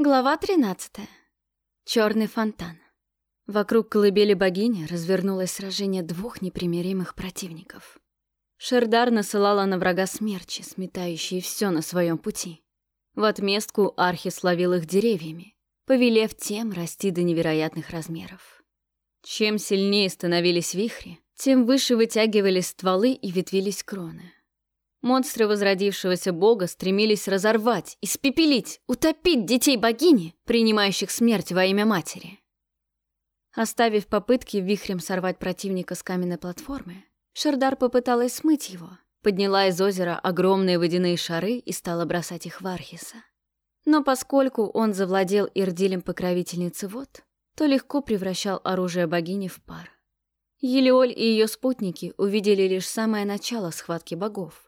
Глава 13. Черный фонтан. Вокруг колыбели богини развернулось сражение двух непримиримых противников. Шердар насылала на врага смерчи, сметающие все на своем пути. В отместку Архис ловил их деревьями, повелев тем расти до невероятных размеров. Чем сильнее становились вихри, тем выше вытягивались стволы и ветвились кроны. Монстры возродившегося бога стремились разорвать, испепелить, утопить детей богини, принимающих смерть во имя матери. Оставив попытки вихрем сорвать противника с каменной платформы, Шардар попыталась смыть его, подняла из озера огромные водяные шары и стала бросать их в Архиса. Но поскольку он завладел Ирдилем покровительницы вод, то легко превращал оружие богини в пар. Елеоль и ее спутники увидели лишь самое начало схватки богов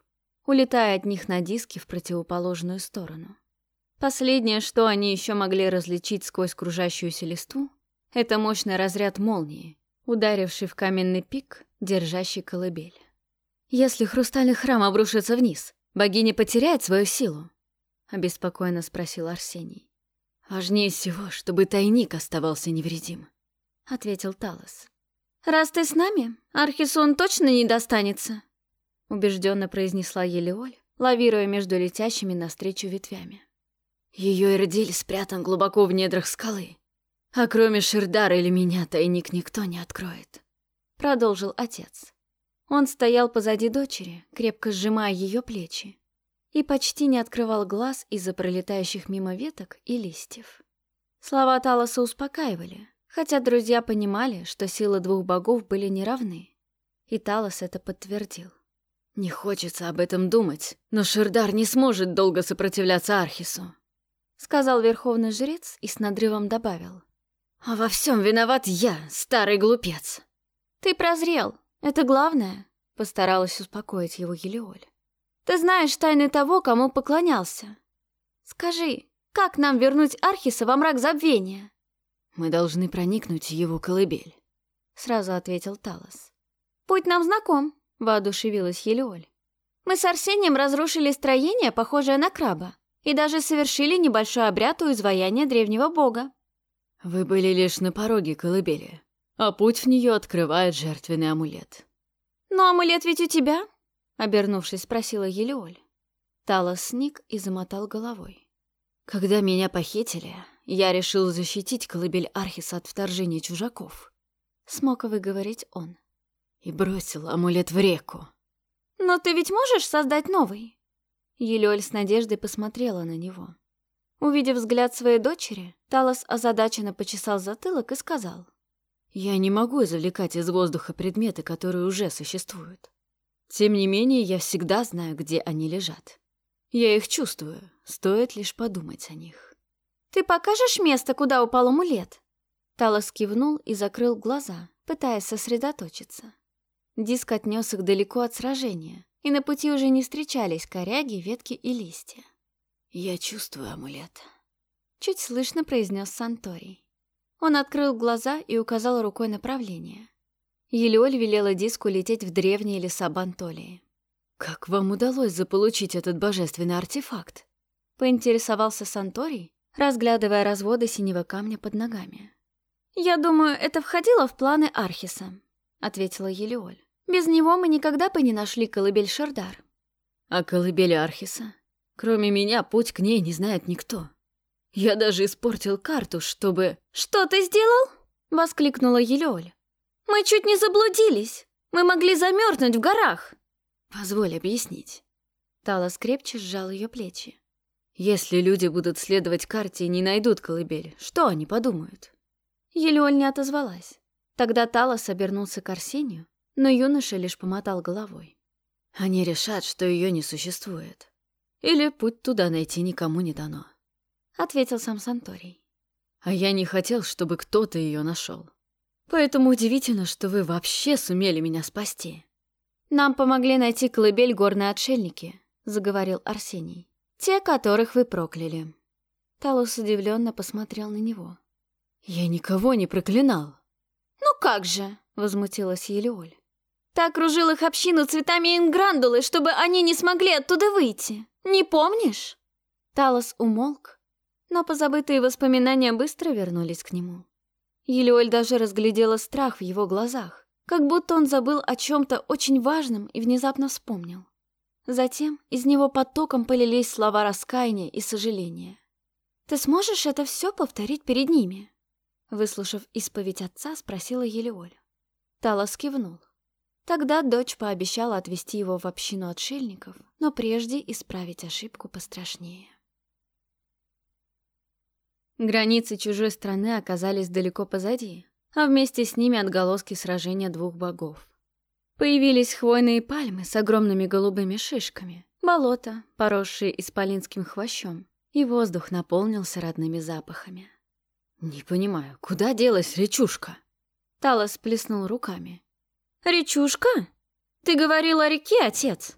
улетая от них на диски в противоположную сторону. Последнее, что они еще могли различить сквозь кружащуюся листву, это мощный разряд молнии, ударивший в каменный пик, держащий колыбель. «Если хрустальный храм обрушится вниз, богиня потеряет свою силу?» — обеспокоенно спросил Арсений. «Важнее всего, чтобы тайник оставался невредим», — ответил Талос. «Раз ты с нами, Архису точно не достанется», убежденно произнесла Елеоль, лавируя между летящими навстречу ветвями. Ее Эрдиль спрятан глубоко в недрах скалы. А кроме Шердара или меня тайник никто не откроет. Продолжил отец. Он стоял позади дочери, крепко сжимая ее плечи, и почти не открывал глаз из-за пролетающих мимо веток и листьев. Слова Талоса успокаивали, хотя друзья понимали, что силы двух богов были неравны, и Талос это подтвердил. Не хочется об этом думать, но Шердар не сможет долго сопротивляться Архису. Сказал верховный жрец и с надрывом добавил. А во всем виноват я, старый глупец. Ты прозрел, это главное, постаралась успокоить его Елеоль. Ты знаешь тайны того, кому поклонялся. Скажи, как нам вернуть Архиса во мрак забвения? Мы должны проникнуть в его колыбель, сразу ответил Талос. Путь нам знаком, воодушевилась Елеоль. Мы с Арсением разрушили строение, похожее на краба, и даже совершили небольшой обряд у изваяния древнего бога. Вы были лишь на пороге колыбели, а путь в нее открывает жертвенный амулет. Но амулет ведь у тебя? Обернувшись, спросила Елеоль. Талос сник и замотал головой. Когда меня похитили, я решил защитить колыбель Архиса от вторжения чужаков. Смог выговорить он и бросил амулет в реку. «Но ты ведь можешь создать новый?» Елёль с надеждой посмотрела на него. Увидев взгляд своей дочери, Талос озадаченно почесал затылок и сказал. «Я не могу извлекать из воздуха предметы, которые уже существуют. Тем не менее, я всегда знаю, где они лежат. Я их чувствую, стоит лишь подумать о них». «Ты покажешь место, куда упал амулет?» Талос кивнул и закрыл глаза, пытаясь сосредоточиться. Диск отнес их далеко от сражения, и на пути уже не встречались коряги, ветки и листья. «Я чувствую амулет», — чуть слышно произнес Санторий. Он открыл глаза и указал рукой направление. Елеоль велела диску лететь в древние леса Бантолии. «Как вам удалось заполучить этот божественный артефакт?» — поинтересовался Санторий, разглядывая разводы синего камня под ногами. «Я думаю, это входило в планы Архиса», — ответила Елеоль. Без него мы никогда бы не нашли колыбель Шардар. А колыбель Архиса? Кроме меня, путь к ней не знает никто. Я даже испортил карту, чтобы... «Что ты сделал?» — воскликнула Елеоль. «Мы чуть не заблудились. Мы могли замерзнуть в горах». «Позволь объяснить». Талос крепче сжал ее плечи. «Если люди будут следовать карте и не найдут колыбель, что они подумают?» Елеоль не отозвалась. Тогда Талос обернулся к Арсению но юноша лишь помотал головой. Они решат, что ее не существует. Или путь туда найти никому не дано. Ответил сам Санторий. А я не хотел, чтобы кто-то ее нашел. Поэтому удивительно, что вы вообще сумели меня спасти. Нам помогли найти колыбель горные отшельники, заговорил Арсений. Те, которых вы прокляли. Талус удивленно посмотрел на него. Я никого не проклинал. Как же, возмутилась Елеоль. Ты окружил их общину цветами инграндулы, чтобы они не смогли оттуда выйти. Не помнишь?» Талос умолк, Но позабытые воспоминания быстро вернулись к нему. Елеоль даже разглядела страх в его глазах, как будто он забыл о чем-то очень важном и внезапно вспомнил. Затем из него потоком полились слова раскаяния и сожаления. «Ты сможешь это все повторить перед ними?» Выслушав исповедь отца, спросила Елеоль. Талос кивнул. Тогда дочь пообещала отвезти его в общину отшельников, но прежде исправить ошибку пострашнее. Границы чужой страны оказались далеко позади, а вместе с ними отголоски сражения двух богов. Появились хвойные пальмы с огромными голубыми шишками, болото, поросшие исполинским хвощом, и воздух наполнился родными запахами. «Не понимаю, куда делась речушка?» Талос плеснул руками. «Речушка? Ты говорил о реке, отец?»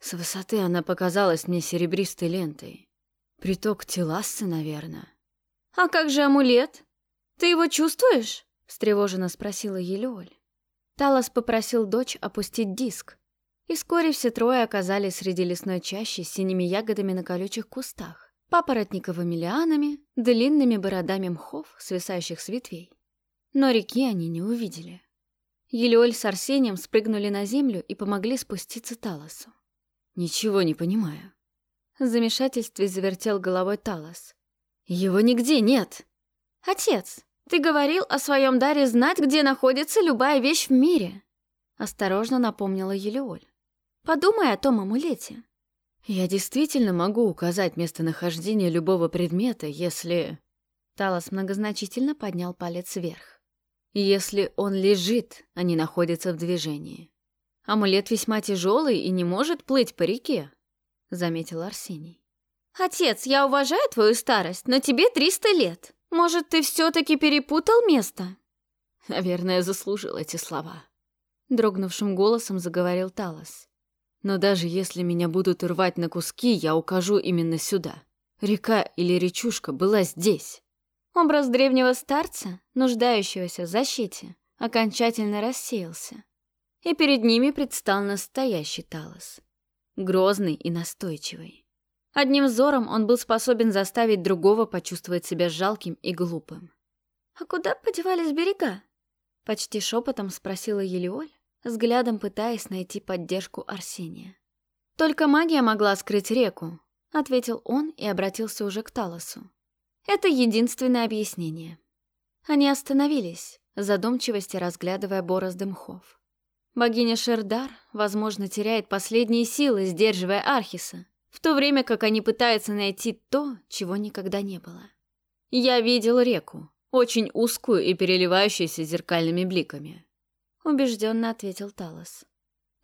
С высоты она показалась мне серебристой лентой. Приток Телассы, наверное. «А как же амулет? Ты его чувствуешь?» — встревоженно спросила Елеоль. Талос попросил дочь опустить диск, и вскоре все трое оказались среди лесной чащи с синими ягодами на колючих кустах, папоротниковыми лианами, длинными бородами мхов, свисающих с ветвей. Но реки они не увидели. Елеоль с Арсением спрыгнули на землю и помогли спуститься Талосу. «Ничего не понимаю». В замешательстве завертел головой Талос. «Его нигде нет!» «Отец, ты говорил о своем даре знать, где находится любая вещь в мире!» Осторожно напомнила Елеоль. «Подумай о том амулете». «Я действительно могу указать местонахождение любого предмета, если...» Талос многозначительно поднял палец вверх. Если он лежит, а не находится в движении. Амулет весьма тяжелый и не может плыть по реке, заметил Арсений. Отец, я уважаю твою старость, но тебе триста лет. Может, ты все-таки перепутал место? Наверное, заслужил эти слова. Дрогнувшим голосом заговорил Талос. Но даже если меня будут рвать на куски, я укажу именно сюда. Река или речушка была здесь. Образ древнего старца, нуждающегося в защите, окончательно рассеялся. И перед ними предстал настоящий Талос. Грозный и настойчивый. Одним взором он был способен заставить другого почувствовать себя жалким и глупым. «А куда подевались берега?» Почти шепотом спросила Елеоль, взглядом пытаясь найти поддержку Арсения. «Только магия могла скрыть реку», — ответил он и обратился уже к Талосу. Это единственное объяснение. Они остановились, задумчивости разглядывая борозды мхов. Богиня Шердар, возможно, теряет последние силы, сдерживая Архиса, в то время как они пытаются найти то, чего никогда не было. «Я видел реку, очень узкую и переливающуюся зеркальными бликами», — убежденно ответил Талос.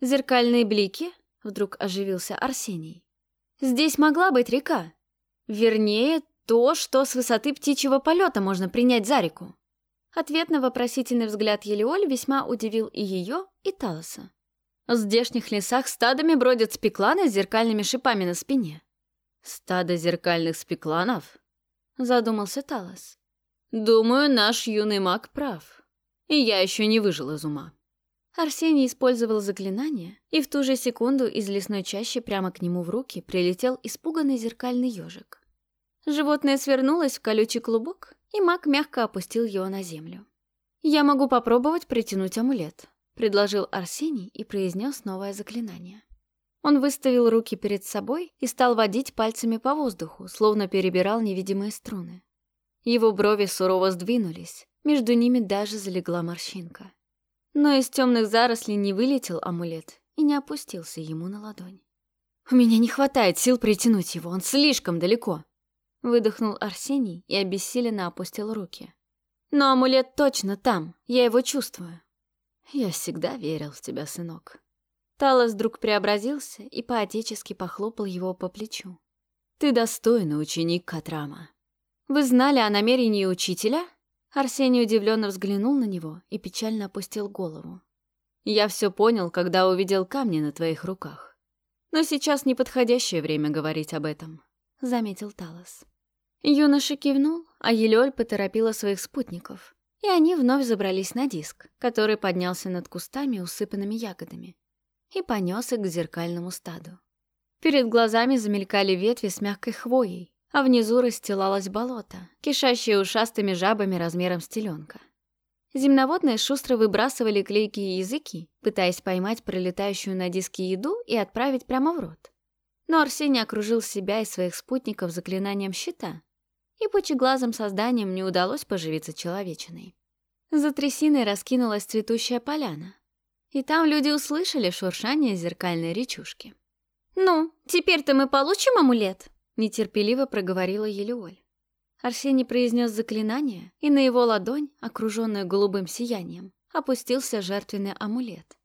«Зеркальные блики?» — вдруг оживился Арсений. «Здесь могла быть река. Вернее, то, что с высоты птичьего полета можно принять за реку. Ответ на вопросительный взгляд Елеоль весьма удивил и ее, и Талоса. В здешних лесах стадами бродят спекланы с зеркальными шипами на спине. «Стадо зеркальных спекланов?» — задумался Талос. «Думаю, наш юный маг прав. И я еще не выжил из ума». Арсений использовал заклинание, и в ту же секунду из лесной чащи прямо к нему в руки прилетел испуганный зеркальный ежик. Животное свернулось в колючий клубок, и маг мягко опустил его на землю. «Я могу попробовать притянуть амулет», — предложил Арсений и произнес новое заклинание. Он выставил руки перед собой и стал водить пальцами по воздуху, словно перебирал невидимые струны. Его брови сурово сдвинулись, между ними даже залегла морщинка. Но из темных зарослей не вылетел амулет и не опустился ему на ладонь. «У меня не хватает сил притянуть его, он слишком далеко», Выдохнул Арсений и обессиленно опустил руки. «Но амулет точно там, я его чувствую». «Я всегда верил в тебя, сынок». Талос вдруг преобразился и поотечески похлопал его по плечу. «Ты достойный ученик Катрама». «Вы знали о намерении учителя?» Арсений удивленно взглянул на него и печально опустил голову. «Я все понял, когда увидел камни на твоих руках. Но сейчас неподходящее время говорить об этом», — заметил Талос. Юноша кивнул, а Елёль поторопила своих спутников, и они вновь забрались на диск, который поднялся над кустами, усыпанными ягодами, и понёс их к зеркальному стаду. Перед глазами замелькали ветви с мягкой хвоей, а внизу расстилалось болото, кишащее ушастыми жабами размером с теленка. Земноводные шустро выбрасывали клейкие языки, пытаясь поймать пролетающую на диске еду и отправить прямо в рот. Но Арсений окружил себя и своих спутников заклинанием щита, и пучеглазым созданием не удалось поживиться человечиной. За трясиной раскинулась цветущая поляна, и там люди услышали шуршание зеркальной речушки. «Ну, теперь-то мы получим амулет?» — нетерпеливо проговорила Елеоль. Арсений произнес заклинание, и на его ладонь, окруженную голубым сиянием, опустился жертвенный амулет,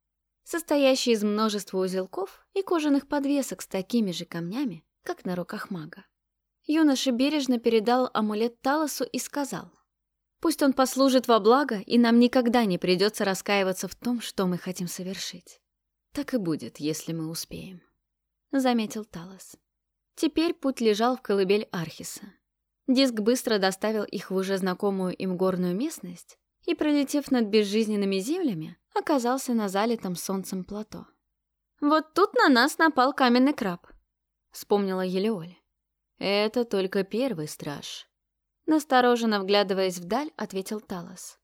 состоящий из множества узелков и кожаных подвесок с такими же камнями, как на руках мага. Юноша бережно передал амулет Талосу и сказал, «Пусть он послужит во благо, и нам никогда не придется раскаиваться в том, что мы хотим совершить. Так и будет, если мы успеем», — заметил Талос. Теперь путь лежал в колыбель Архиса, Диск быстро доставил их в уже знакомую им горную местность и, пролетев над безжизненными землями, оказался на залитом солнцем плато. «Вот тут на нас напал каменный краб», — вспомнила Елеоль. «Это только первый страж», — настороженно вглядываясь вдаль, ответил Талос.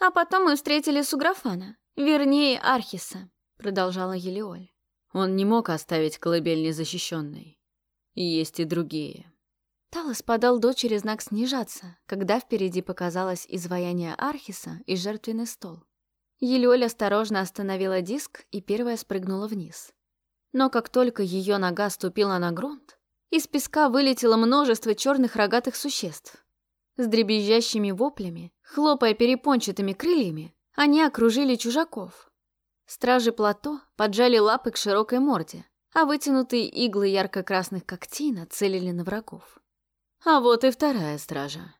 «А потом мы встретили Суграфана, вернее, Архиса», — продолжала Елеоль. «Он не мог оставить колыбель незащищенной. Есть и другие». Талос подал дочери знак снижаться, когда впереди показалось изваяние Архиса и жертвенный стол. Елёль осторожно остановила диск и первая спрыгнула вниз. Но как только ее нога ступила на грунт, из песка вылетело множество черных рогатых существ. С дребезжащими воплями, хлопая перепончатыми крыльями, они окружили чужаков. Стражи плато поджали лапы к широкой морде, а вытянутые иглы ярко-красных когтей нацелили на врагов. А вот и вторая стража.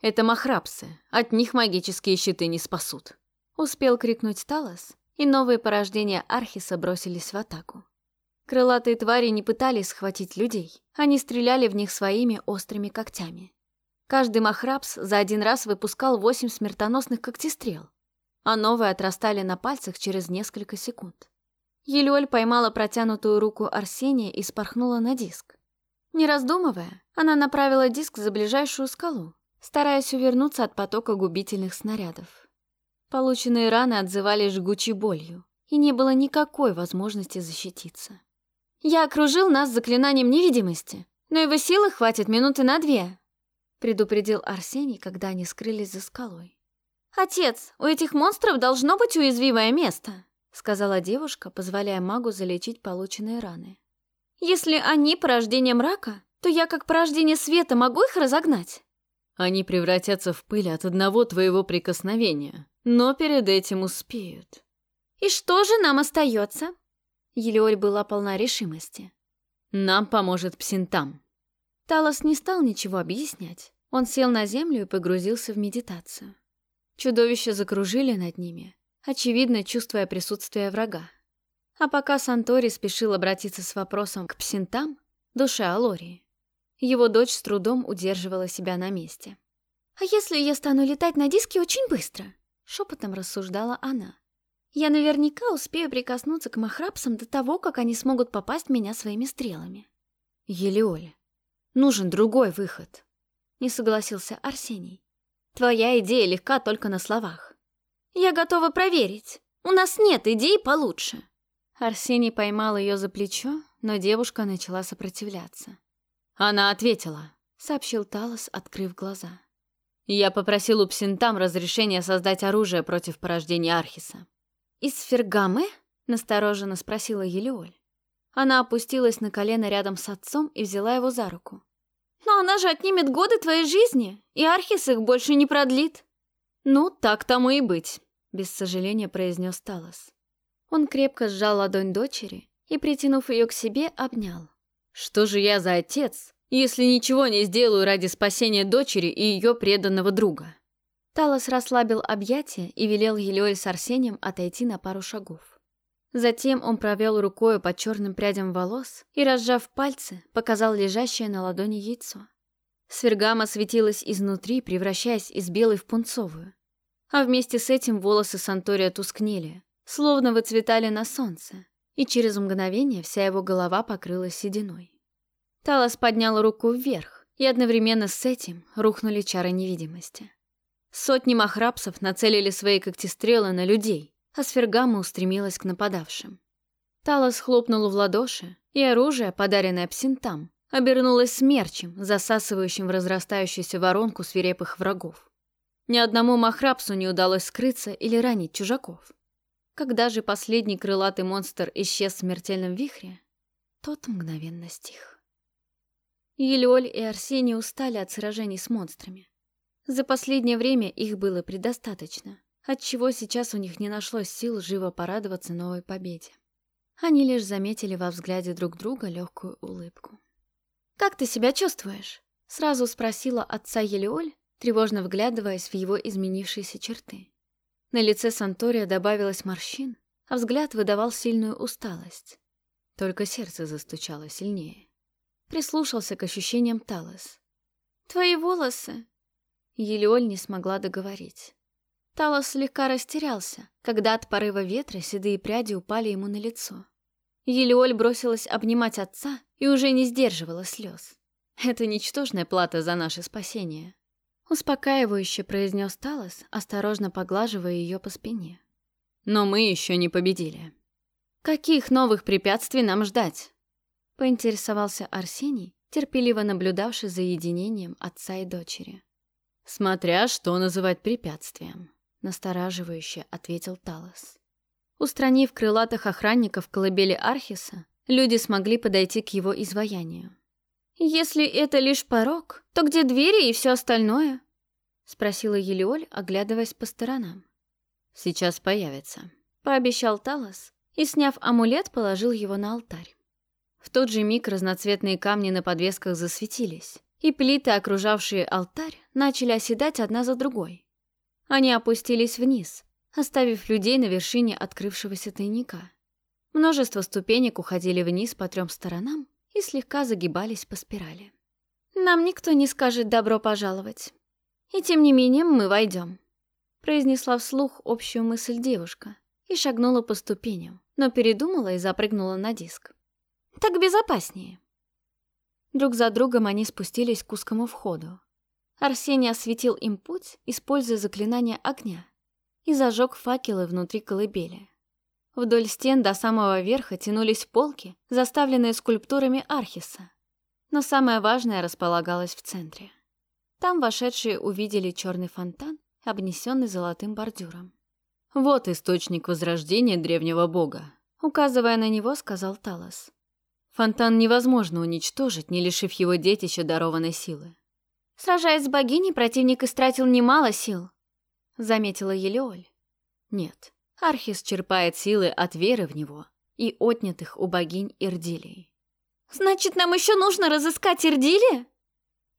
Это махрапсы, от них магические щиты не спасут. Успел крикнуть Талос, и новые порождения Архиса бросились в атаку. Крылатые твари не пытались схватить людей, они стреляли в них своими острыми когтями. Каждый махрапс за один раз выпускал восемь смертоносных когтестрел, а новые отрастали на пальцах через несколько секунд. Елёль поймала протянутую руку Арсения и спорхнула на диск. Не раздумывая, она направила диск за ближайшую скалу, стараясь увернуться от потока губительных снарядов. Полученные раны отзывались жгучей болью, и не было никакой возможности защититься. «Я окружил нас заклинанием невидимости, но его силы хватит минуты на две», предупредил Арсений, когда они скрылись за скалой. «Отец, у этих монстров должно быть уязвимое место», сказала девушка, позволяя магу залечить полученные раны. Если они порождение мрака, то я как порождение света могу их разогнать? Они превратятся в пыль от одного твоего прикосновения, но перед этим успеют. И что же нам остается? Елеоль была полна решимости. Нам поможет Псинтам. Талос не стал ничего объяснять. Он сел на землю и погрузился в медитацию. Чудовища закружили над ними, очевидно, чувствуя присутствие врага. А пока Сантори спешил обратиться с вопросом к псинтам, душе Алории, его дочь с трудом удерживала себя на месте. «А если я стану летать на диске очень быстро?» — шепотом рассуждала она. «Я наверняка успею прикоснуться к махрапсам до того, как они смогут попасть меня своими стрелами». «Елеоля, нужен другой выход», — не согласился Арсений. «Твоя идея легка только на словах». «Я готова проверить. У нас нет идей получше». Арсений поймал ее за плечо, но девушка начала сопротивляться. «Она ответила», — сообщил Талос, открыв глаза. «Я попросил у Псинтам разрешения создать оружие против порождения Архиса». «Из Фергамы?» — настороженно спросила Елеоль. Она опустилась на колено рядом с отцом и взяла его за руку. «Но она же отнимет годы твоей жизни, и Архис их больше не продлит». «Ну, так тому и быть», — без сожаления произнес Талос. Он крепко сжал ладонь дочери и, притянув ее к себе, обнял. «Что же я за отец, если ничего не сделаю ради спасения дочери и ее преданного друга?» Талос расслабил объятия и велел Елеоль с Арсением отойти на пару шагов. Затем он провел рукой по черным прядям волос и, разжав пальцы, показал лежащее на ладони яйцо. Свергама светилась изнутри, превращаясь из белой в пунцовую. А вместе с этим волосы Сантория тускнели, словно выцветали на солнце, и через мгновение вся его голова покрылась сединой. Талос поднял руку вверх, и одновременно с этим рухнули чары невидимости. Сотни махрапсов нацелили свои когтестрелы на людей, а сфергама устремилась к нападавшим. Талос хлопнул в ладоши, и оружие, подаренное псинтам, обернулось смерчем, засасывающим в разрастающуюся воронку свирепых врагов. Ни одному махрапсу не удалось скрыться или ранить чужаков. Когда же последний крылатый монстр исчез в смертельном вихре, тот мгновенно стих. Елеоль и Арсений устали от сражений с монстрами. За последнее время их было предостаточно, отчего сейчас у них не нашлось сил живо порадоваться новой победе. Они лишь заметили во взгляде друг друга легкую улыбку. «Как ты себя чувствуешь?» — сразу спросила отца Елеоль, тревожно вглядываясь в его изменившиеся черты. На лице Сантория добавилось морщин, а взгляд выдавал сильную усталость. Только сердце застучало сильнее. Прислушался к ощущениям Талос. «Твои волосы!» Елеоль не смогла договорить. Талос слегка растерялся, когда от порыва ветра седые пряди упали ему на лицо. Елеоль бросилась обнимать отца и уже не сдерживала слез. «Это ничтожная плата за наше спасение», — успокаивающе произнес Талос, осторожно поглаживая ее по спине. «Но мы еще не победили. Каких новых препятствий нам ждать?» — поинтересовался Арсений, терпеливо наблюдавший за единением отца и дочери. «Смотря что называть препятствием», — настораживающе ответил Талос. Устранив крылатых охранников колыбели Архиса, люди смогли подойти к его изваянию. «Если это лишь порог, то где двери и все остальное?» — спросила Елеоль, оглядываясь по сторонам. «Сейчас появится», — пообещал Талос и, сняв амулет, положил его на алтарь. В тот же миг разноцветные камни на подвесках засветились, и плиты, окружавшие алтарь, начали оседать одна за другой. Они опустились вниз, оставив людей на вершине открывшегося тайника. Множество ступенек уходили вниз по трем сторонам и слегка загибались по спирали. «Нам никто не скажет «добро пожаловать». И тем не менее мы войдем», — произнесла вслух общую мысль девушка и шагнула по ступеням, но передумала и запрыгнула на диск. «Так безопаснее». Друг за другом они спустились к узкому входу. Арсений осветил им путь, используя заклинание огня, и зажег факелы внутри колыбели. Вдоль стен до самого верха тянулись полки, заставленные скульптурами Архиса. Но самое важное располагалось в центре. Там вошедшие увидели черный фонтан, обнесенный золотым бордюром. «Вот источник возрождения древнего бога», — указывая на него, сказал Талос. «Фонтан невозможно уничтожить, не лишив его детища дарованной силы». Сражаясь с богиней, противник истратил немало сил, заметила Елеоль. Нет, Архис черпает силы от веры в него и отнятых у богинь Ирдилей. «Значит, нам еще нужно разыскать Ирдили?»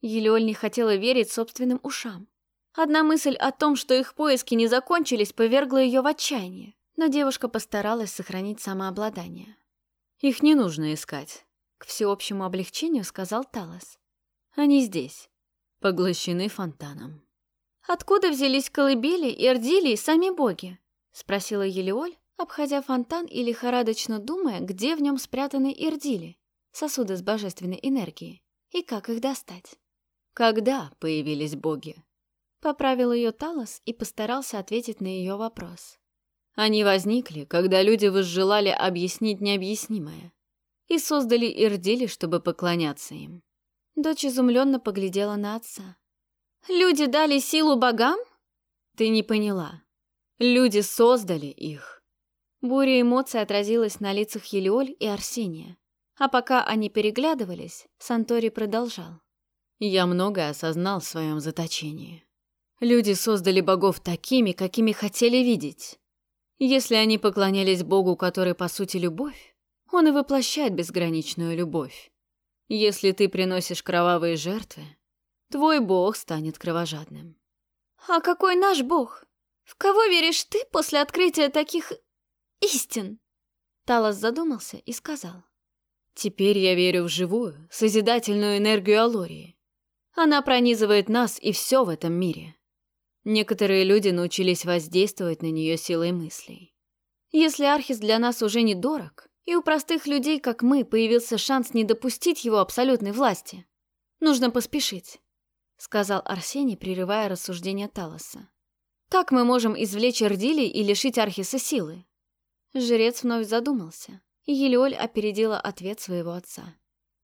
Елеоль не хотела верить собственным ушам. Одна мысль о том, что их поиски не закончились, повергла ее в отчаяние, но девушка постаралась сохранить самообладание. «Их не нужно искать», — к всеобщему облегчению сказал Талос. «Они здесь, поглощены фонтаном». «Откуда взялись колыбели, и сами боги?» — спросила Елеоль, обходя фонтан и лихорадочно думая, где в нем спрятаны ирдили, сосуды с божественной энергией, и как их достать. «Когда появились боги?» Поправил ее Талос и постарался ответить на ее вопрос. Они возникли, когда люди возжелали объяснить необъяснимое, и создали ирдили, чтобы поклоняться им. Дочь изумленно поглядела на отца. Люди дали силу богам? Ты не поняла. Люди создали их. Буря эмоций отразилась на лицах Елеоль и Арсения. А пока они переглядывались, Сантори продолжал. Я многое осознал в своем заточении. Люди создали богов такими, какими хотели видеть. Если они поклонялись богу, который по сути любовь, он и воплощает безграничную любовь. Если ты приносишь кровавые жертвы, твой бог станет кровожадным. А какой наш бог? В кого веришь ты после открытия таких истин? Талос задумался и сказал. Теперь я верю в живую, созидательную энергию Алории. Она пронизывает нас и все в этом мире. Некоторые люди научились воздействовать на нее силой мыслей. Если Архис для нас уже не дорог, и у простых людей, как мы, появился шанс не допустить его абсолютной власти, Нужно поспешить», — сказал Арсений, прерывая рассуждение Талоса. «Как мы можем извлечь Эрдили и лишить Архиса силы?» Жрец вновь задумался, Елеоль опередила ответ своего отца.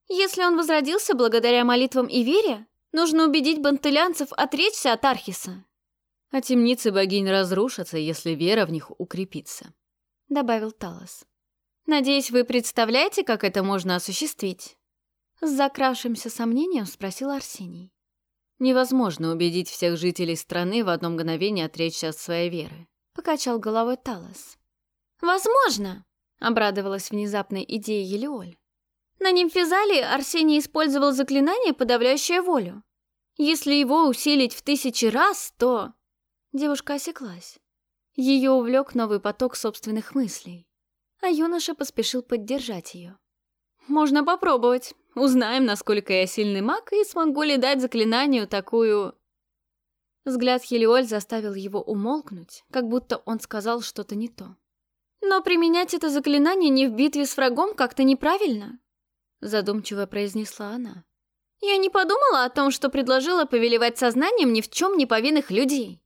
«Если он возродился благодаря молитвам и вере, нужно убедить бантылянцев отречься от Архиса». «А темницы богинь разрушатся, если вера в них укрепится», — добавил Талос. «Надеюсь, вы представляете, как это можно осуществить?» С закравшимся сомнением спросил Арсений. «Невозможно убедить всех жителей страны в одно мгновение отречься от своей веры», — покачал головой Талос. «Возможно!» — обрадовалась внезапной идее Елеоль. На нимфизале Арсений использовал заклинание, подавляющее волю. Если его усилить в тысячи раз, то... Девушка осеклась. Ее увлек новый поток собственных мыслей. А юноша поспешил поддержать ее. «Можно попробовать. Узнаем, насколько я сильный маг, и смогу ли дать заклинанию такую...» Взгляд Хелиоль заставил его умолкнуть, как будто он сказал что-то не то. «Но применять это заклинание не в битве с врагом как-то неправильно», задумчиво произнесла она. «Я не подумала о том, что предложила повелевать сознанием ни в чем не повинных людей».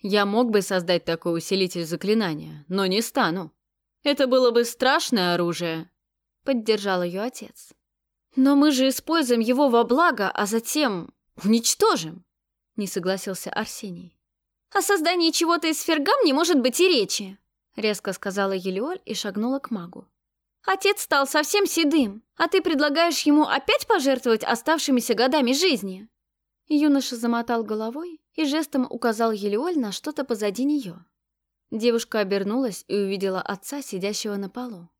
«Я мог бы создать такой усилитель заклинания, но не стану. Это было бы страшное оружие», поддержал ее отец. «Но мы же используем его во благо, а затем уничтожим», не согласился Арсений. «О создании чего-то из фергам не может быть и речи», резко сказала Елеоль и шагнула к магу. «Отец стал совсем седым, а ты предлагаешь ему опять пожертвовать оставшимися годами жизни?» Юноша замотал головой и жестом указал Елеоль на что-то позади нее. Девушка обернулась и увидела отца, сидящего на полу.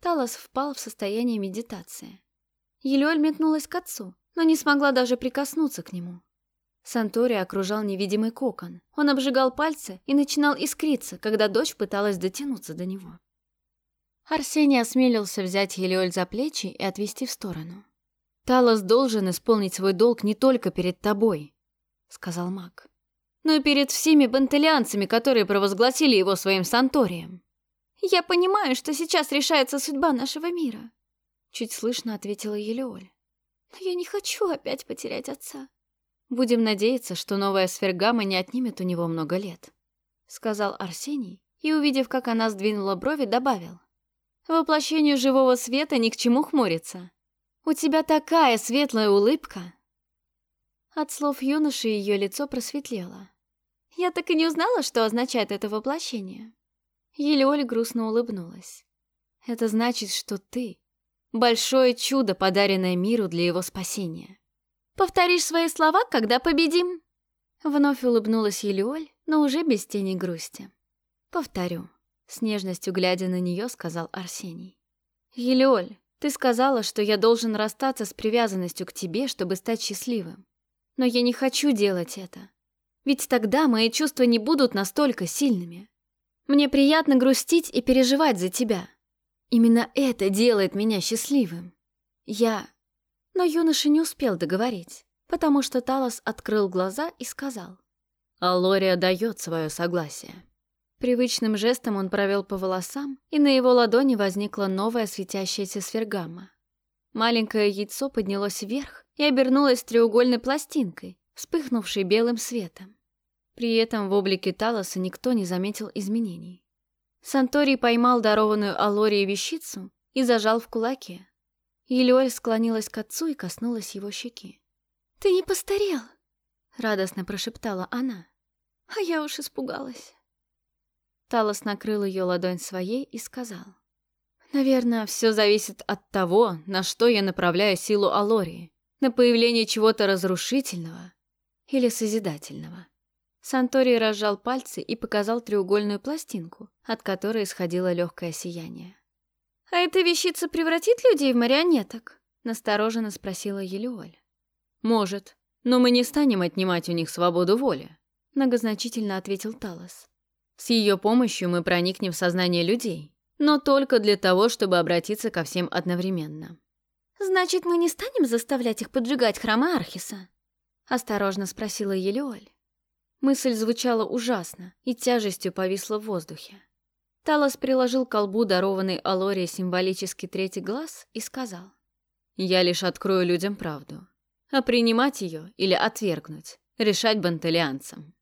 Талос впал в состояние медитации. Елеоль метнулась к отцу, но не смогла даже прикоснуться к нему. Сантори окружал невидимый кокон. Он обжигал пальцы и начинал искриться, когда дочь пыталась дотянуться до него. Арсений осмелился взять Елеоль за плечи и отвести в сторону. «Талос должен исполнить свой долг не только перед тобой», — сказал маг, «но и перед всеми бантелианцами, которые провозгласили его своим Санторием». «Я понимаю, что сейчас решается судьба нашего мира», — чуть слышно ответила Елеоль. «Но я не хочу опять потерять отца». «Будем надеяться, что новая сфергама не отнимет у него много лет», — сказал Арсений и, увидев, как она сдвинула брови, добавил. «Воплощению живого света ни к чему хмуриться. У тебя такая светлая улыбка!» От слов юноши ее лицо просветлело. «Я так и не узнала, что означает это воплощение». Елеоль грустно улыбнулась. «Это значит, что ты — большое чудо, подаренное миру для его спасения». Повторишь свои слова, когда победим?» Вновь улыбнулась Елеоль, но уже без тени грусти. «Повторю», — с нежностью глядя на нее, сказал Арсений. «Елеоль, ты сказала, что я должен расстаться с привязанностью к тебе, чтобы стать счастливым. Но я не хочу делать это. Ведь тогда мои чувства не будут настолько сильными. Мне приятно грустить и переживать за тебя. Именно это делает меня счастливым. Я но юноша не успел договорить, потому что Талос открыл глаза и сказал. «Алория дает свое согласие». Привычным жестом он провел по волосам, и на его ладони возникла новая светящаяся сфергамма. Маленькое яйцо поднялось вверх и обернулось треугольной пластинкой, вспыхнувшей белым светом. При этом в облике Талоса никто не заметил изменений. Санторий поймал дарованную Алорией вещицу и зажал в кулаке. Елеоль склонилась к отцу и коснулась его щеки. «Ты не постарел!» — радостно прошептала она. «А я уж испугалась». Талос накрыл ее ладонь своей и сказал. «Наверное, все зависит от того, на что я направляю силу Алории. На появление чего-то разрушительного или созидательного». Сантори разжал пальцы и показал треугольную пластинку, от которой исходило легкое сияние. «А эта вещица превратит людей в марионеток?» — настороженно спросила Елеоль. «Может, но мы не станем отнимать у них свободу воли», — многозначительно ответил Талос. «С ее помощью мы проникнем в сознание людей, но только для того, чтобы обратиться ко всем одновременно». «Значит, мы не станем заставлять их поджигать храмы Архиса?» — осторожно спросила Елеоль. Мысль звучала ужасно и тяжестью повисла в воздухе. Талос приложил к колбу дарованный Алории символический третий глаз и сказал. «Я лишь открою людям правду. а принимать ее или отвергнуть, решать бантелианцам.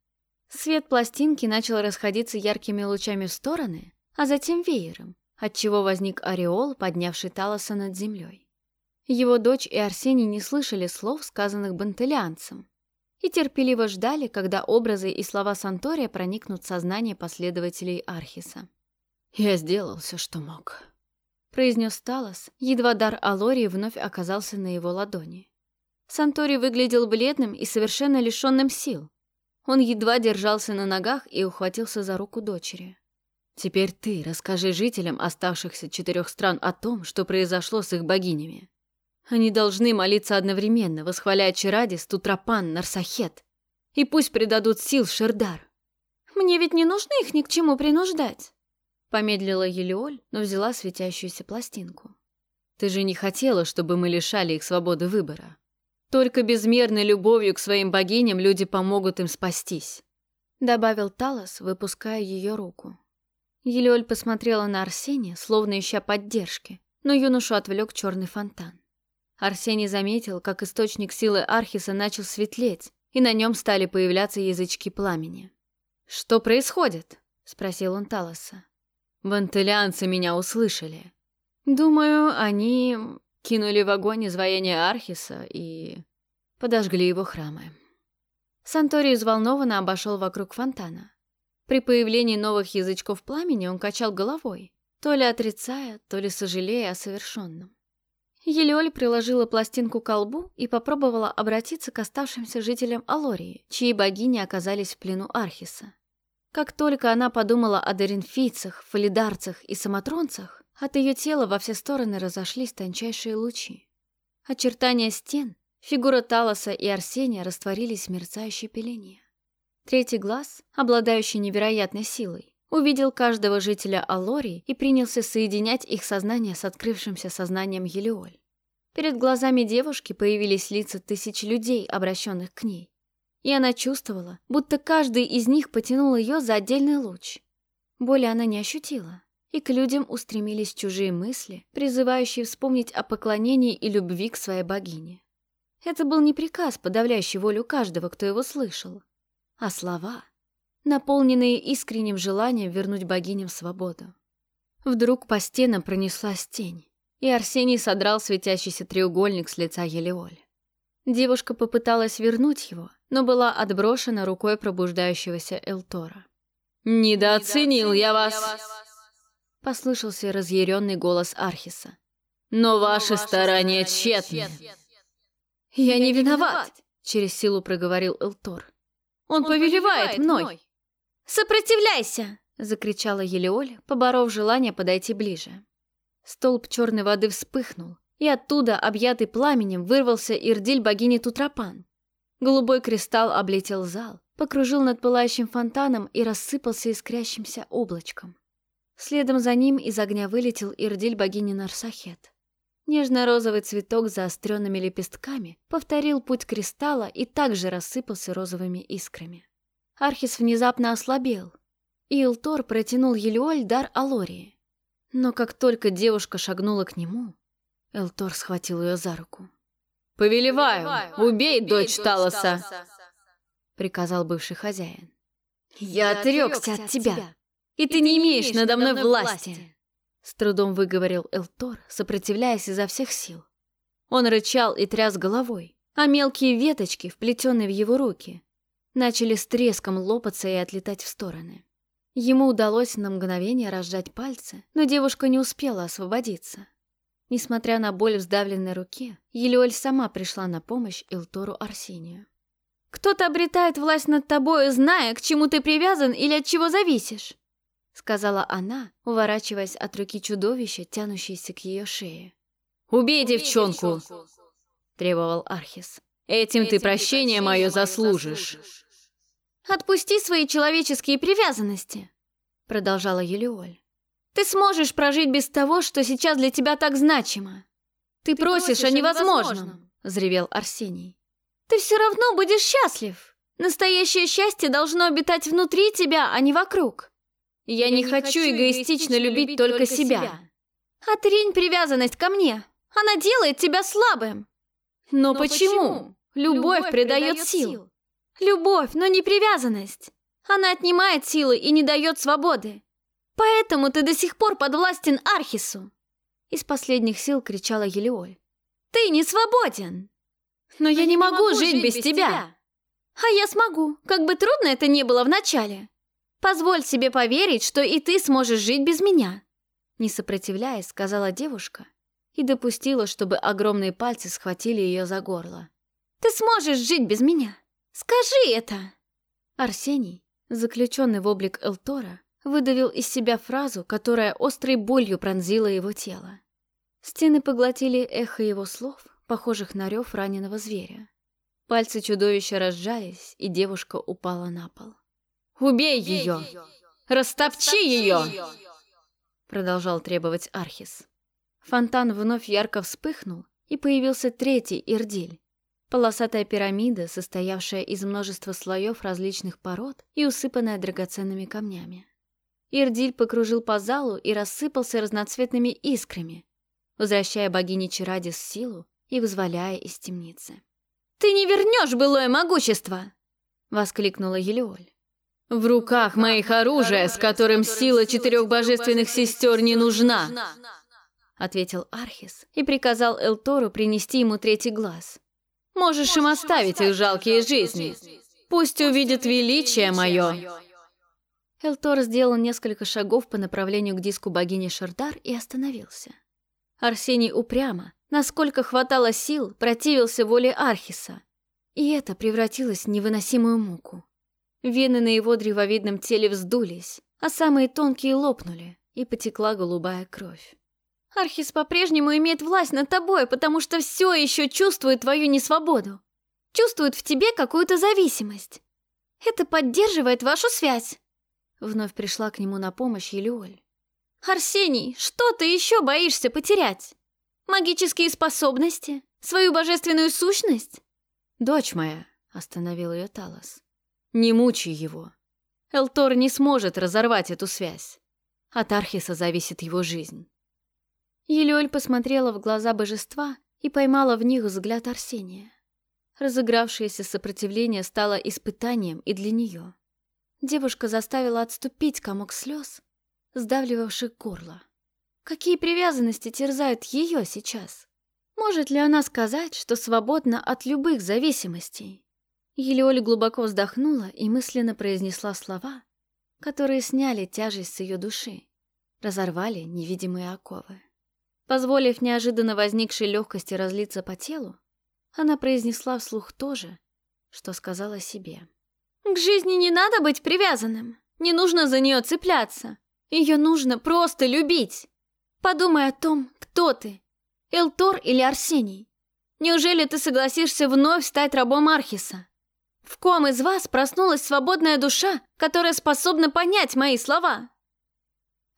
Свет пластинки начал расходиться яркими лучами в стороны, а затем веером, отчего возник ореол, поднявший Талоса над землей. Его дочь и Арсений не слышали слов, сказанных бантелианцем, и терпеливо ждали, когда образы и слова Сантория проникнут в сознание последователей Архиса. «Я сделал все, что мог», — произнес Талос, едва дар Алории вновь оказался на его ладони. Сантори выглядел бледным и совершенно лишенным сил. Он едва держался на ногах и ухватился за руку дочери. «Теперь ты расскажи жителям оставшихся четырех стран о том, что произошло с их богинями. Они должны молиться одновременно, восхваляя Чарадис, Тутрапан, Нарсахет. И пусть предадут сил Шердар». «Мне ведь не нужно их ни к чему принуждать», — помедлила Елеоль, но взяла светящуюся пластинку. «Ты же не хотела, чтобы мы лишали их свободы выбора?» Только безмерной любовью к своим богиням люди помогут им спастись», — добавил Талос, выпуская ее руку. Елеоль посмотрела на Арсения, словно ища поддержки, но юношу отвлек черный фонтан. Арсений заметил, как источник силы Архиса начал светлеть, и на нем стали появляться язычки пламени. «Что происходит?» — спросил он Талоса. «Вантелианцы меня услышали. Думаю, они кинули в огонь изваяние Архиса и подожгли его храмы. Санторий взволнованно обошел вокруг фонтана. При появлении новых язычков пламени он качал головой, то ли отрицая, то ли сожалея о совершенном. Елеоль приложила пластинку к колбу и попробовала обратиться к оставшимся жителям Алории, чьи богини оказались в плену Архиса. Как только она подумала о доринфийцах, фалидарцах и самотронцах, от ее тела во все стороны разошлись тончайшие лучи. Очертания стен, фигура Талоса и Арсения растворились в мерцающей пелене. Третий глаз, обладающий невероятной силой, увидел каждого жителя Алории и принялся соединять их сознание с открывшимся сознанием Елеоль. Перед глазами девушки появились лица тысяч людей, обращенных к ней. И она чувствовала, будто каждый из них потянул ее за отдельный луч. Боли она не ощутила, и к людям устремились чужие мысли, призывающие вспомнить о поклонении и любви к своей богине. Это был не приказ, подавляющий волю каждого, кто его слышал, а слова, наполненные искренним желанием вернуть богиням свободу. Вдруг по стенам пронеслась тень, и Арсений содрал светящийся треугольник с лица Елеоль. Девушка попыталась вернуть его, но была отброшена рукой пробуждающегося Элтора. «Недооценил я вас!» Послышался разъяренный голос Архиса. «Но ваши старания тщетны!» «Я не виноват!» — через силу проговорил Элтор. «Он повелевает мной!» «Сопротивляйся!» — закричала Елеоль, поборов желание подойти ближе. Столб черной воды вспыхнул, и оттуда, объятый пламенем, вырвался Ирдиль богини Тутрапан. Голубой кристалл облетел зал, покружил над пылающим фонтаном и рассыпался искрящимся облачком. Следом за ним из огня вылетел Ирдиль богини Нарсахет. Нежно-розовый цветок с заостренными лепестками повторил путь кристалла и также рассыпался розовыми искрами. Архис внезапно ослабел, и Илтор протянул Елеоль дар Алории. Но как только девушка шагнула к нему, Элтор схватил ее за руку. «Повелеваю, убей дочь Талоса!» — приказал бывший хозяин. «Я отрекся от тебя!» и ты не имеешь надо мной власти!» С трудом выговорил Элтор, сопротивляясь изо всех сил. Он рычал и тряс головой, а мелкие веточки, вплетенные в его руки, начали с треском лопаться и отлетать в стороны. Ему удалось на мгновение разжать пальцы, но девушка не успела освободиться. Несмотря на боль в сдавленной руке, Елеоль сама пришла на помощь Элтору Арсению. «Кто-то обретает власть над тобой, зная, к чему ты привязан или от чего зависишь сказала она, уворачиваясь от руки чудовища, тянущейся к ее шее. «Убей девчонку!» — требовал Архис. «Этим ты прощение мое заслужишь!» «Отпусти свои человеческие привязанности!» — продолжала Елеоль. «Ты сможешь прожить без того, что сейчас для тебя так значимо!» «Ты, ты просишь, просишь о невозможном!» — взревел Арсений. «Ты все равно будешь счастлив! Настоящее счастье должно обитать внутри тебя, а не вокруг!» Я, не, хочу эгоистично любить только себя. Отрень привязанность ко мне. Она делает тебя слабым. Но, но почему? Любовь, Любовь придает сил. сил. Любовь, но не привязанность. Она отнимает силы и не дает свободы. Поэтому ты до сих пор подвластен Архису. Из последних сил кричала Елеоль. Ты не свободен. Но, но я, я не могу, могу жить без, без тебя. тебя. А я смогу, как бы трудно это ни было вначале. Позволь себе поверить, что и ты сможешь жить без меня. Не сопротивляясь, сказала девушка и допустила, чтобы огромные пальцы схватили ее за горло. Ты сможешь жить без меня. Скажи это. Арсений, заключенный в облик Элтора, выдавил из себя фразу, которая острой болью пронзила его тело. Стены поглотили эхо его слов, похожих на рев раненого зверя. Пальцы чудовища разжались, и девушка упала на пол. «Убей ее! Растопчи ее!» Продолжал требовать Архис. Фонтан вновь ярко вспыхнул, и появился третий Ирдиль. Полосатая пирамида, состоявшая из множества слоев различных пород и усыпанная драгоценными камнями. Ирдиль покружил по залу и рассыпался разноцветными искрами, возвращая богине Чарадис силу и вызволяя из темницы. «Ты не вернешь былое могущество!» — воскликнула Елеоль. «В руках моих оружия, с которым сила четырех божественных сестер не нужна!» — ответил Архис и приказал Элтору принести ему третий глаз. «Можешь им оставить их жалкие жизни. Пусть увидят величие мое!» Элтор сделал несколько шагов по направлению к диску богини Шардар и остановился. Арсений упрямо, насколько хватало сил, противился воле Архиса. И это превратилось в невыносимую муку. Вены на его древовидном теле вздулись, а самые тонкие лопнули, и потекла голубая кровь. Архис по-прежнему имеет власть над тобой, потому что все еще чувствует твою несвободу. Чувствует в тебе какую-то зависимость. Это поддерживает вашу связь. Вновь пришла к нему на помощь Елеоль. «Арсений, что ты еще боишься потерять? Магические способности? Свою божественную сущность?» «Дочь моя», — остановил ее Талос, — «не мучай его. Элтор не сможет разорвать эту связь. От Архиса зависит его жизнь». Елеоль посмотрела в глаза божества и поймала в них взгляд Арсения. Разыгравшееся сопротивление стало испытанием и для нее. Девушка заставила отступить комок слез, сдавливавший горло. Какие привязанности терзают ее сейчас? Может ли она сказать, что свободна от любых зависимостей? Елеоль глубоко вздохнула и мысленно произнесла слова, которые сняли тяжесть с ее души, разорвали невидимые оковы. Позволив неожиданно возникшей легкости разлиться по телу, она произнесла вслух то же, что сказала себе. «К жизни не надо быть привязанным, не нужно за нее цепляться, ее нужно просто любить. Подумай о том, кто ты, Элтор или Арсений. Неужели ты согласишься вновь стать рабом Архиса? В ком из вас проснулась свободная душа, которая способна понять мои слова?»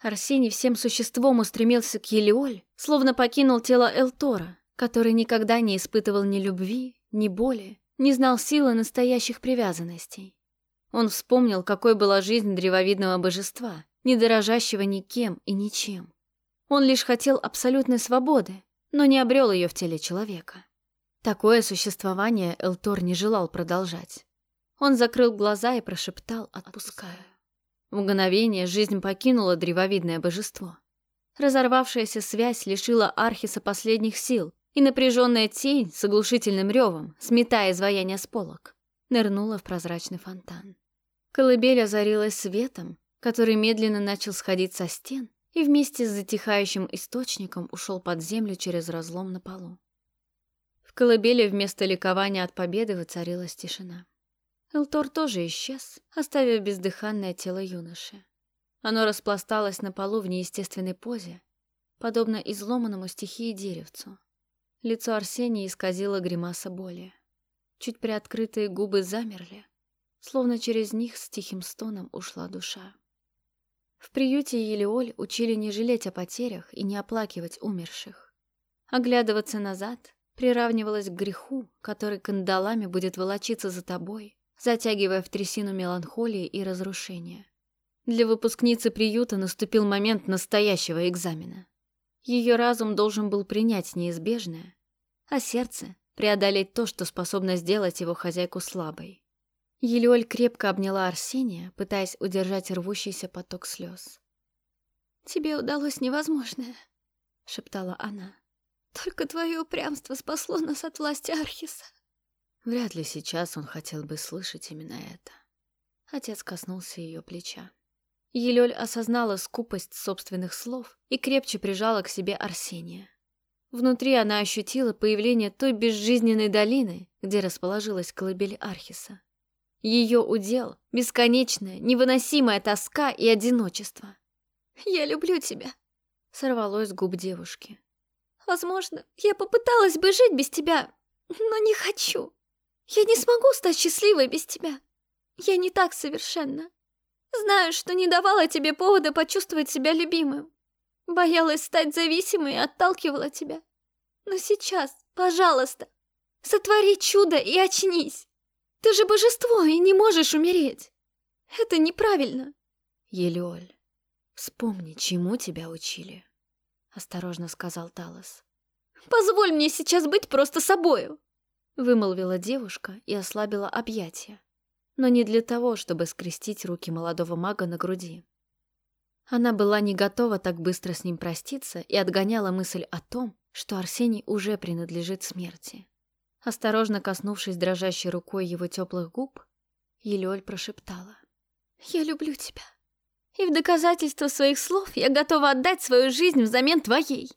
Арсений всем существом устремился к Елеоль, словно покинул тело Элтора, который никогда не испытывал ни любви, ни боли, не знал силы настоящих привязанностей. Он вспомнил, какой была жизнь древовидного божества, не дорожащего никем и ничем. Он лишь хотел абсолютной свободы, но не обрел ее в теле человека. Такое существование Элтор не желал продолжать. Он закрыл глаза и прошептал, отпуская. В мгновение жизнь покинула древовидное божество. Разорвавшаяся связь лишила Архиса последних сил, и напряженная тень с оглушительным ревом, сметая изваяние с полок, нырнула в прозрачный фонтан. Колыбель озарилась светом, который медленно начал сходить со стен и вместе с затихающим источником ушел под землю через разлом на полу. В колыбели вместо ликования от победы воцарилась тишина. Элтор тоже исчез, оставив бездыханное тело юноши. Оно распласталось на полу в неестественной позе, подобно изломанному стихии деревцу. Лицо Арсения исказило гримаса боли. Чуть приоткрытые губы замерли, словно через них с тихим стоном ушла душа. В приюте Елеоль учили не жалеть о потерях и не оплакивать умерших. Оглядываться назад приравнивалось к греху, который кандалами будет волочиться за тобой, затягивая в трясину меланхолии и разрушения. Для выпускницы приюта наступил момент настоящего экзамена. Ее разум должен был принять неизбежное, а сердце преодолеть то, что способно сделать его хозяйку слабой. Елеоль крепко обняла Арсения, пытаясь удержать рвущийся поток слез. «Тебе удалось невозможное», — шептала она. «Только твое упрямство спасло нас от власти Архиса». Вряд ли сейчас он хотел бы слышать именно это. Отец коснулся ее плеча. Елёль осознала скупость собственных слов и крепче прижала к себе Арсения. Внутри она ощутила появление той безжизненной долины, где расположилась колыбель Архиса. Ее удел — бесконечная, невыносимая тоска и одиночество. «Я люблю тебя», — сорвалось с губ девушки. «Возможно, я попыталась бы жить без тебя, но не хочу. Я не смогу стать счастливой без тебя. Я не так совершенна. Знаю, что не давала тебе повода почувствовать себя любимым. Боялась стать зависимой и отталкивала тебя. Но сейчас, пожалуйста, сотвори чудо и очнись. Ты же божество и не можешь умереть. Это неправильно. Елеоль, вспомни, чему тебя учили. Осторожно сказал Талос. Позволь мне сейчас быть просто собою. Вымолвила девушка и ослабила объятия но не для того, чтобы скрестить руки молодого мага на груди. Она была не готова так быстро с ним проститься и отгоняла мысль о том, что Арсений уже принадлежит смерти. Осторожно коснувшись дрожащей рукой его теплых губ, Елёль прошептала. «Я люблю тебя. И в доказательство своих слов я готова отдать свою жизнь взамен твоей».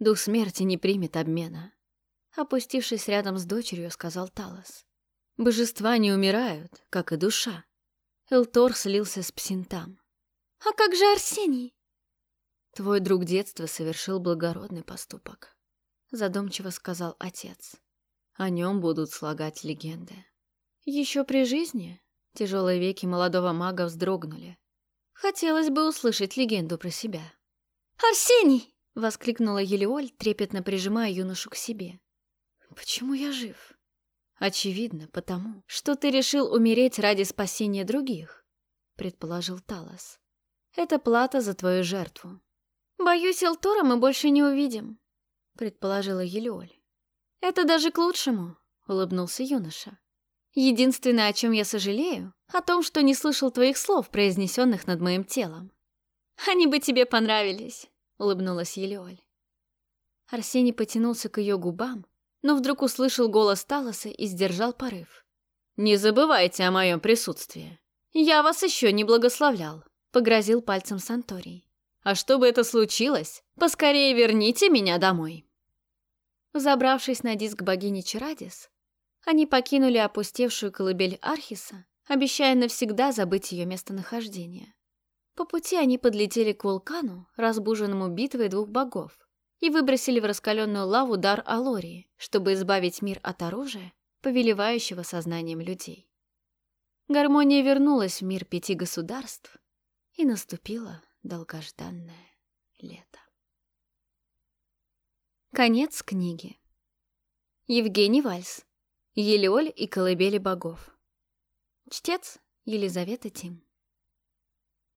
Дух смерти не примет обмена. Опустившись рядом с дочерью, сказал Талос. Божества не умирают, как и душа. Элтор слился с Псинтам. «А как же Арсений?» «Твой друг детства совершил благородный поступок», — задумчиво сказал отец. «О нем будут слагать легенды». Еще при жизни тяжелые веки молодого мага вздрогнули. Хотелось бы услышать легенду про себя. «Арсений!» — воскликнула Елеоль, трепетно прижимая юношу к себе. «Почему я жив?» Очевидно, потому, что ты решил умереть ради спасения других, предположил Талос. Это плата за твою жертву. Боюсь, Элтора мы больше не увидим, предположила Елеоль. Это даже к лучшему, улыбнулся юноша. Единственное, о чем я сожалею, о том, что не слышал твоих слов, произнесенных над моим телом. Они бы тебе понравились, улыбнулась Елеоль. Арсений потянулся к ее губам, но вдруг услышал голос Талоса и сдержал порыв. «Не забывайте о моем присутствии. Я вас еще не благословлял», — погрозил пальцем Санторий. «А чтобы это случилось, поскорее верните меня домой». Забравшись на диск богини Чарадис, они покинули опустевшую колыбель Архиса, обещая навсегда забыть ее местонахождение. По пути они подлетели к вулкану, разбуженному битвой двух богов, и выбросили в раскаленную лаву дар Алории, чтобы избавить мир от оружия, повелевающего сознанием людей. Гармония вернулась в мир пяти государств, и наступило долгожданное лето. Конец книги. Евгений Вальс. Елеоль и колыбели богов. Чтец Елизавета Тим.